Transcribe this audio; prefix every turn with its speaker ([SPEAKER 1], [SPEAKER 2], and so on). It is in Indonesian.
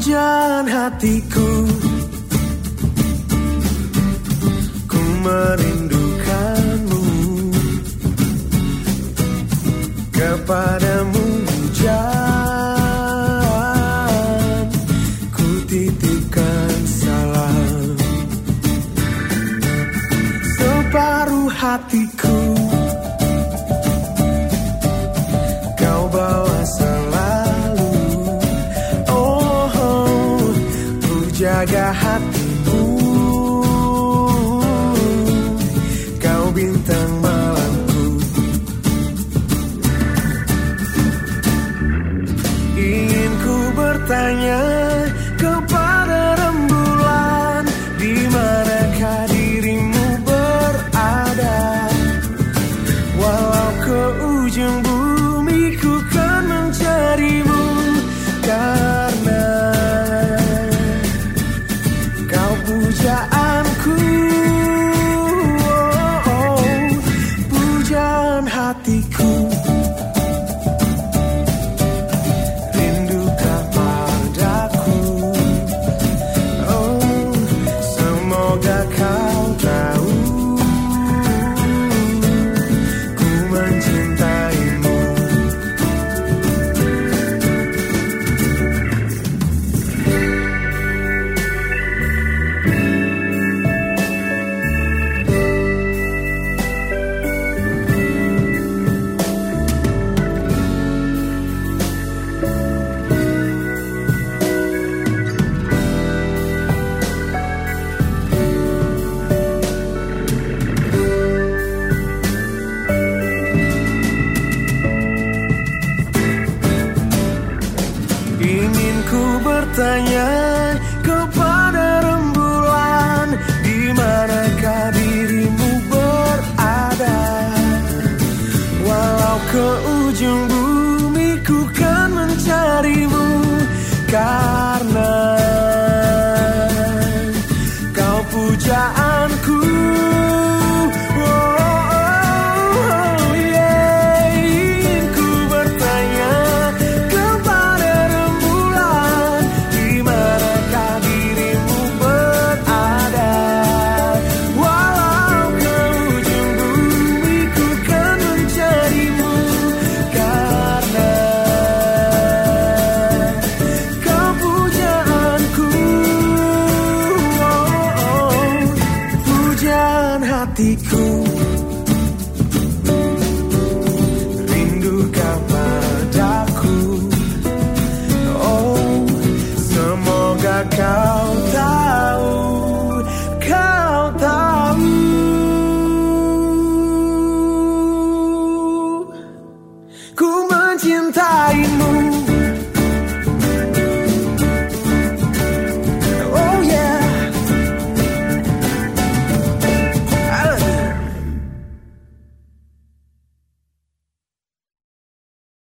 [SPEAKER 1] hujan hatiku. Ku merindukanmu. Kepadamu hujan Ku titipkan salam. Separuh hatiku jaga hati. ku bertanya kepada rembulan di manakah dirimu berada? Walau ke ujung bumi ku kan mencarimu karena hatiku. Rindu kau padaku Oh, semoga kau